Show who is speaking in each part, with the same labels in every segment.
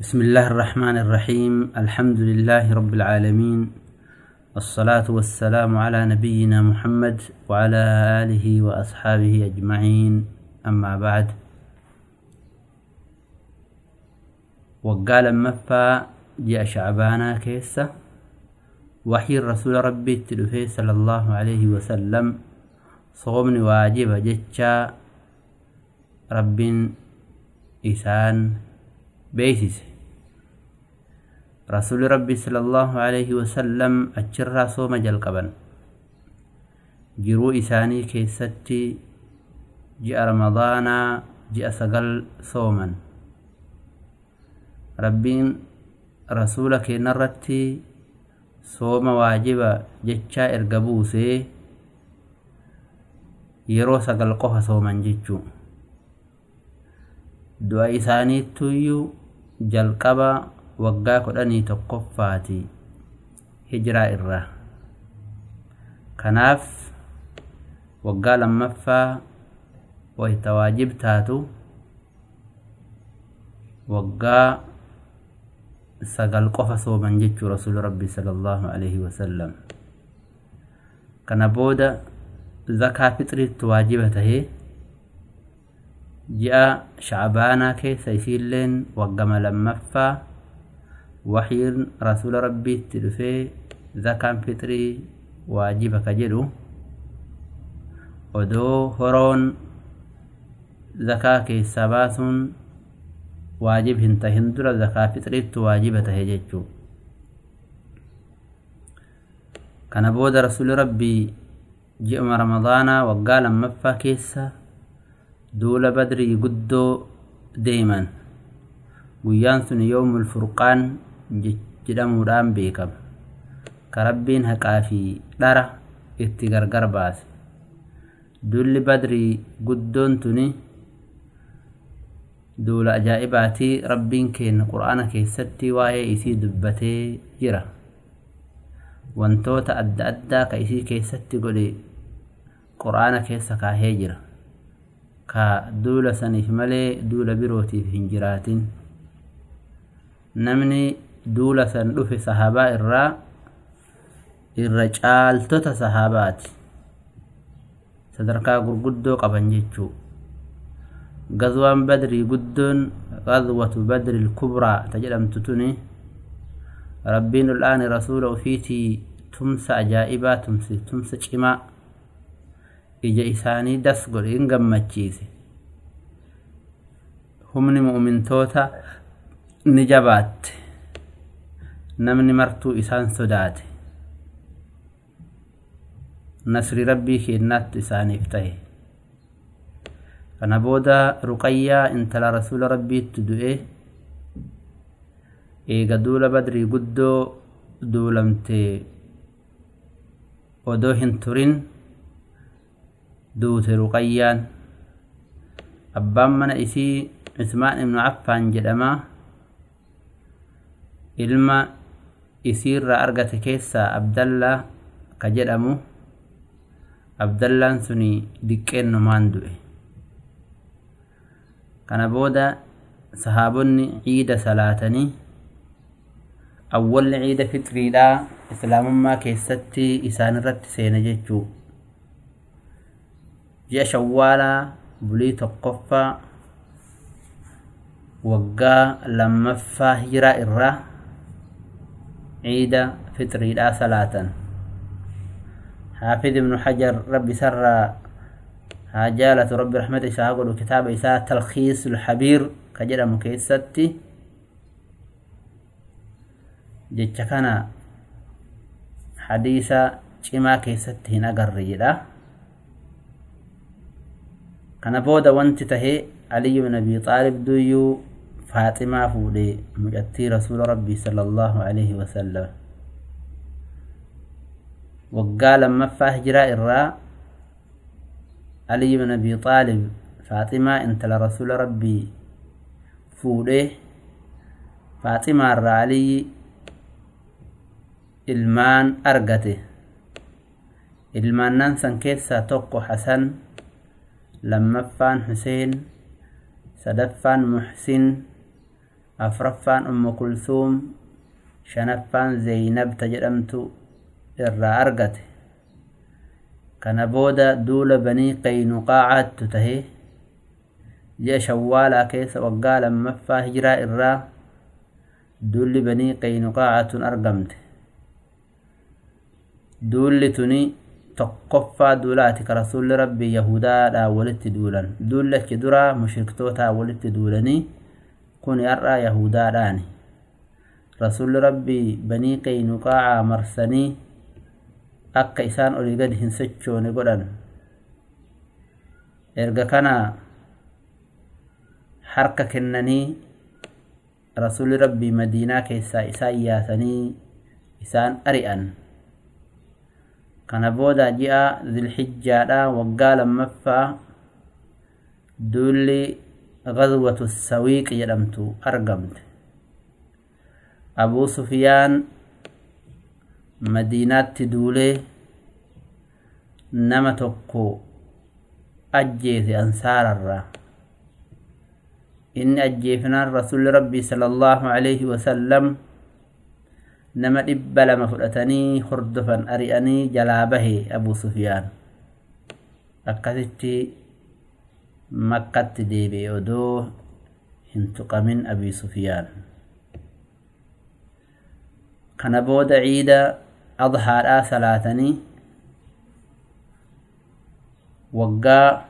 Speaker 1: بسم الله الرحمن الرحيم الحمد لله رب العالمين الصلاة والسلام على نبينا محمد وعلى آله وأصحابه أجمعين أما بعد وقال مفا جاء شعبانا كيسة وحي الرسول ربي التلفي صلى الله عليه وسلم صومن واجب جتشا رب إسان بيسس رسول ربي صلى الله عليه وسلم أجرى صوم جلقبا جرو إساني كيستي جاء رمضان جاء سقل صوما. ربين رسولك نرتي صوم واجب جتشا إرقبوسي yeroo sagal qofa sooman jechuu du'a isaaniittuyyuu jalqaba waggaa kudhanii tokkoffaati hijiraa irraa kanaaf waggaa lammaffaa wayta waajib taatu waggaa sagal qofa sooman jechuu rasuulu rabbi sala allahu alaihi wasallam kana booda zakaa fixriitti waajiba tahee ji'a shacbaanaa keessa isiilleen waggama lammaffaa وحير رسول ربي تلفي ذكا فطري واجبك جلو ودو هرون ذكا كي سباس واجب هنتهن در ذكا فطري تواجب تهججو. كان بود رسول ربي جئم رمضان وقال مفا كيسا دول بدري قدو دايما ويانسون يوم الفرقان jedhamuudhaan beekama. Ka rabbiin haqaa fi dhara itti gargar baase. Duulli badrii guddoon tuni duula ajaa'ibaatii rabbiin keenya qur'aana keessatti waa'ee isii dubbatee jira. Wantoota adda addaa ka isii keessatti godhe qur'aana keessa kaahee jira. Ka duula saniif malee duula birootiif hin jiraatin. Namni duula san dhufe sahaabaa irraa irra caaltota sahaabaati sadarkaa gurguddoo qaban jechuu gazwaan badrii guddoon gazwatu badri kubraa ta jedhamtu tuni rabbiin ol'aane rasuula ufiitii tumsa ajaa'ibaa tumse tumsa cimaa ija isaanii das godhe in gammachiise humni mu'mintoota ni jabaatte namni martuu isaan sodaate nasri rabbii kennaattu isaaniif tahe kana booda ruqayyaa intala rasuula rabbiitti du'e eega duula badrii guddoo duulamte odoo hin turin duute ruqayyaan abbaan mana isii ismaan ibnu affaan jedhama ilma isiirraa argate keessaa abdallaa ka jedhamu abdallaan suni diqqeennumaan du'e kana booda sahaabonni ciida salaatanii awwalli ciida fitriidhaa islaamummaa keessatti isaan irratti seene jechuu ji'a shawwaalaa bulii tokkoffaa waggaa lammaffaa hijiraa irraa ciida fitriidhaa salaatan حافظ ابن حجر ربي سر هاجالة ربي رحمة إساء قولوا كتاب إساء تلخيص الحبير كجرى مكيستي جتش كان حديثة شما كيستي نقر جدا كان بودا وانت تهي علي بن أبي طالب دويو فاطمة فودي مجتي رسول ربي صلى الله عليه وسلم. وقال ما فهجر إرى علي بن أبي طالب فاطمة انت لرسول ربي. فودي فاطمة الرى علي إلمان أرقته. إلمان ننسى كيف ستقو حسن لما فان حسين سدفان محسن afraffaan ummu kulsuum shanaffaan zeeynab ta jedhamtu irraa argate kana booda duula banii qaynuqaacaattu tahe ji'a shawwaalaa keessa waggaa lammaffaa hijiraa irraa duulli banii qaynuqaacatun argamte duulli tuni tokkoffaa duulaati ka rasuulli rabbii yahudaadhaa walitti duulan duulli achi duraa mushriktootaa walitti duulanii kun har'aa yahudaadhaani rasuulli rabbii banii qaynuqaacaa marsanii akka isaan olii gadi hin sochoone godhan erga kana harka kennanii rasuulli rabbii madiinaa keessaa isaan yaasanii isaan ari'an kana booda ji'a zilhijjaadha waggaa lammaffaa duulli غزوة السويق يلمت أرقمت. أبو سفيان مدينة دولي نمتك أجيث أنسار الرا. إن أجيفنا الرسول ربي صلى الله عليه وسلم نما إبلا مفلتني خردفا أرئني جلابه أبو سفيان. أكثت مكت دي بيودو انتقام أبي سفيان. كان بود عيدا أظهر آثلاثني وقا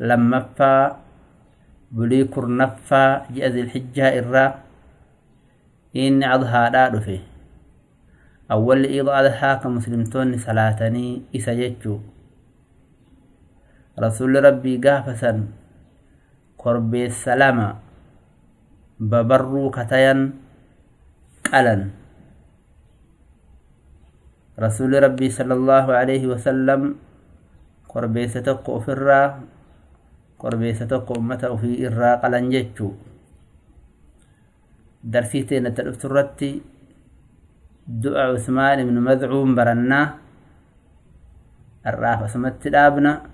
Speaker 1: لمفا بليكر نفا جئذ الحجة إرى إن أظهر آدفه. أول إيضا أظهر كمسلمتون سلاتني إسا رسول ربي قافسا قربي السلام ببرو كتايا قلا رسول ربي صلى الله عليه وسلم قربي ستقو فرا قربي ستقو أمته في إرا قلا جيتو درسيتين تلفترتي دعا عثمان بن مذعوم برنا الرافة سمت الابنة